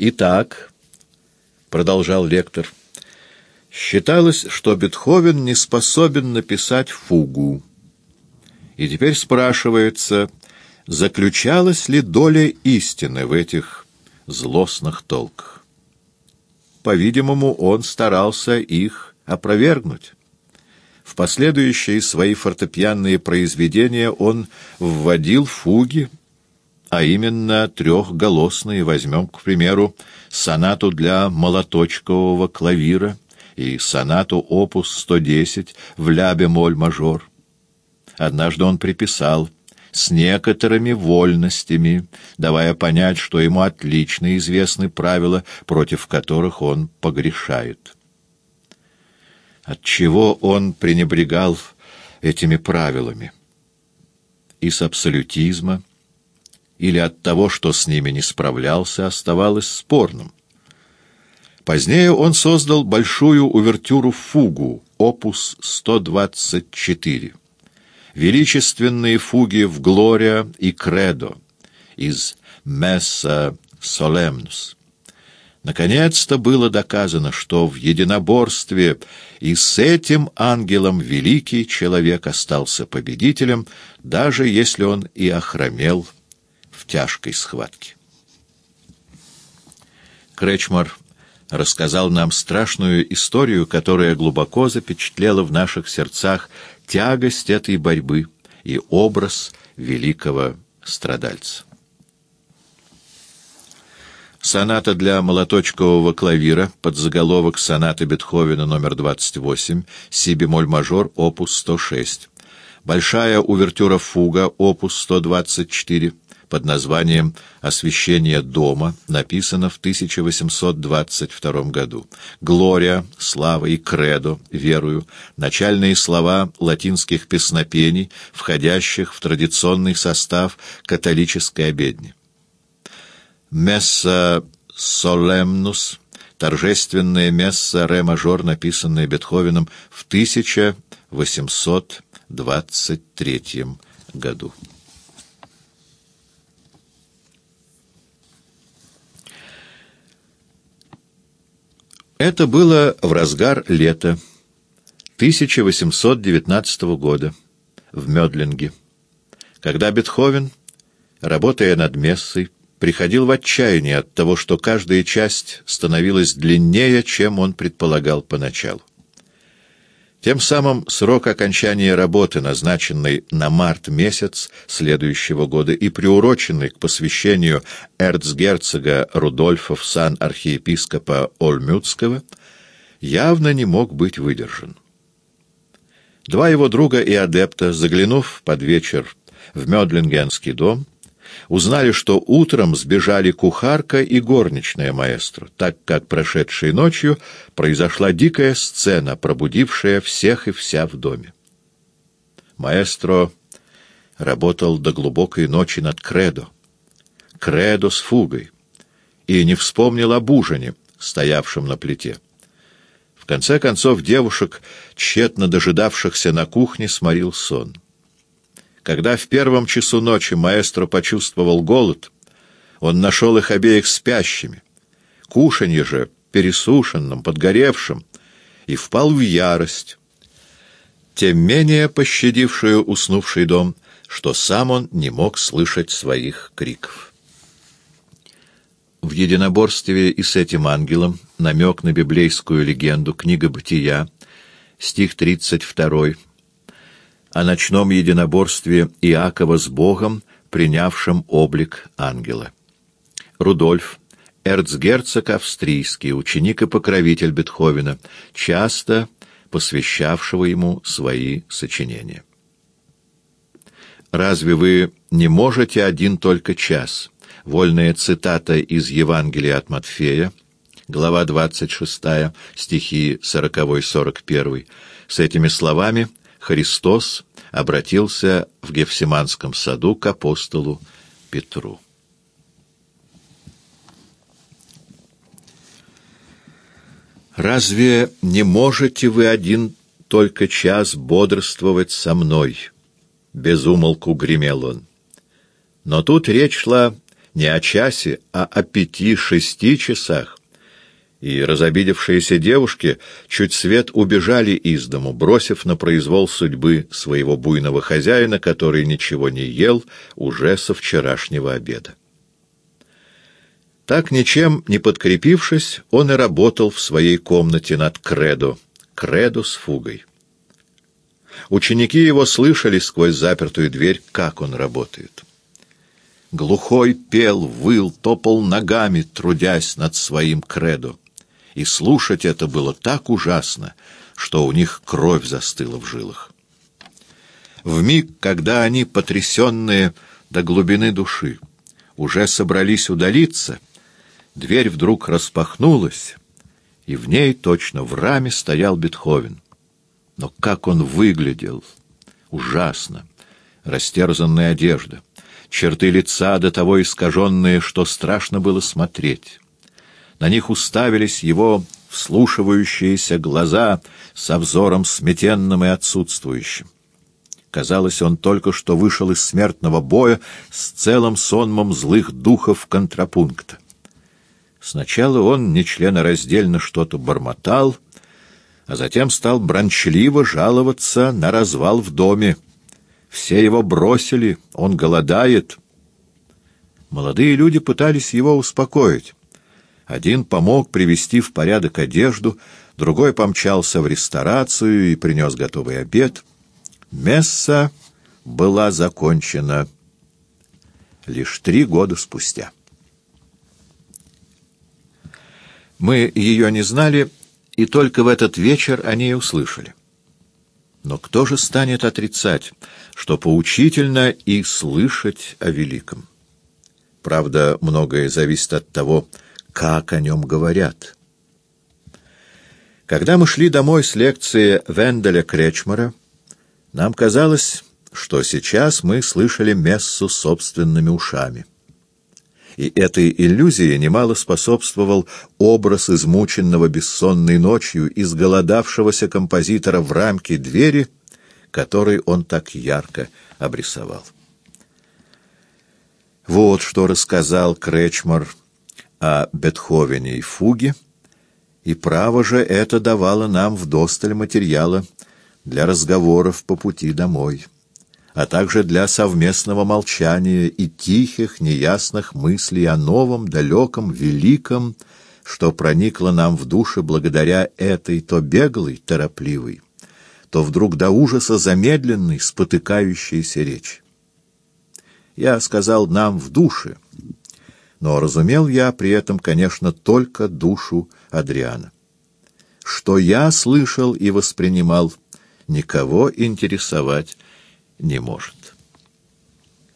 Итак, продолжал лектор, считалось, что Бетховен не способен написать фугу. И теперь спрашивается, заключалась ли доля истины в этих злостных толках. По-видимому, он старался их опровергнуть. В последующие свои фортепианные произведения он вводил фуги, а именно трехголосные, возьмем, к примеру, сонату для молоточкового клавира и сонату опус 110 в ля-бемоль-мажор. Однажды он приписал с некоторыми вольностями, давая понять, что ему отлично известны правила, против которых он погрешает. Отчего он пренебрегал этими правилами? Из абсолютизма или от того, что с ними не справлялся, оставалось спорным. Позднее он создал большую увертюру «Фугу», опус 124 величественные фуги в «Глория» и «Кредо» из «Месса Солемнус». Наконец-то было доказано, что в единоборстве и с этим ангелом великий человек остался победителем, даже если он и охромел тяжкой схватке. Кречмар рассказал нам страшную историю, которая глубоко запечатлела в наших сердцах тягость этой борьбы и образ великого страдальца. Соната для молоточкового клавира под заголовок сонаты Бетховена номер 28, си бемоль мажор, опус 106. Большая увертюра фуга, опус 124 под названием «Освящение дома», написано в 1822 году. «Глория», «Слава» и «Кредо», «Верую» — начальные слова латинских песнопений, входящих в традиционный состав католической обедни. «Месса солемнус» — торжественное месса ре-мажор, написанное Бетховеном в 1823 году. Это было в разгар лета 1819 года в Мёдлинге, когда Бетховен, работая над мессой, приходил в отчаяние от того, что каждая часть становилась длиннее, чем он предполагал поначалу. Тем самым срок окончания работы, назначенный на март месяц следующего года и приуроченный к посвящению эрцгерцога Рудольфа в сан архиепископа Ольмюцкого, явно не мог быть выдержан. Два его друга и адепта, заглянув под вечер в Мёдлингенский дом, узнали, что утром сбежали кухарка и горничная маэстро, так как прошедшей ночью произошла дикая сцена, пробудившая всех и вся в доме. Маэстро работал до глубокой ночи над кредо, кредо с фугой, и не вспомнил об ужине, стоявшем на плите. В конце концов девушек, тщетно дожидавшихся на кухне, сморил сон. Когда в первом часу ночи маэстро почувствовал голод, он нашел их обеих спящими, кушанье же пересушенным, подгоревшим, и впал в ярость, тем менее пощадившую уснувший дом, что сам он не мог слышать своих криков. В единоборстве и с этим ангелом намек на библейскую легенду «Книга бытия», стих 32 о ночном единоборстве Иакова с Богом, принявшим облик ангела. Рудольф, эрцгерцог австрийский, ученик и покровитель Бетховена, часто посвящавшего ему свои сочинения. «Разве вы не можете один только час?» Вольная цитата из Евангелия от Матфея, глава 26, стихи 40-41. С этими словами Христос обратился в Гефсиманском саду к апостолу Петру. «Разве не можете вы один только час бодрствовать со мной?» Безумолку гремел он. Но тут речь шла не о часе, а о пяти-шести часах. И разобидевшиеся девушки чуть свет убежали из дому, бросив на произвол судьбы своего буйного хозяина, который ничего не ел уже со вчерашнего обеда. Так, ничем не подкрепившись, он и работал в своей комнате над кредо, кредо с фугой. Ученики его слышали сквозь запертую дверь, как он работает. Глухой пел, выл, топал ногами, трудясь над своим кредо. И слушать это было так ужасно, что у них кровь застыла в жилах. В миг, когда они, потрясенные до глубины души, уже собрались удалиться, дверь вдруг распахнулась, и в ней точно в раме стоял Бетховен. Но как он выглядел! Ужасно! Растерзанная одежда, черты лица до того искаженные, что страшно было смотреть. На них уставились его вслушивающиеся глаза со взором сметенным и отсутствующим. Казалось, он только что вышел из смертного боя с целым сонмом злых духов контрапункта. Сначала он нечленораздельно что-то бормотал, а затем стал брончливо жаловаться на развал в доме. Все его бросили, он голодает. Молодые люди пытались его успокоить. Один помог привести в порядок одежду, другой помчался в ресторацию и принес готовый обед. Месса была закончена лишь три года спустя. Мы ее не знали, и только в этот вечер о ней услышали. Но кто же станет отрицать, что поучительно и слышать о великом? Правда, многое зависит от того, как о нем говорят. Когда мы шли домой с лекции Венделя Кречмара, нам казалось, что сейчас мы слышали мессу собственными ушами и этой иллюзии немало способствовал образ измученного бессонной ночью изголодавшегося композитора в рамке двери, который он так ярко обрисовал. Вот что рассказал Кречмар о Бетховене и Фуге, и право же это давало нам вдосталь материала для разговоров по пути домой а также для совместного молчания и тихих, неясных мыслей о новом, далеком, великом, что проникло нам в души благодаря этой то беглой, торопливой, то вдруг до ужаса замедленной, спотыкающейся речи. Я сказал «нам в душе», но разумел я при этом, конечно, только душу Адриана. Что я слышал и воспринимал, никого интересовать не может.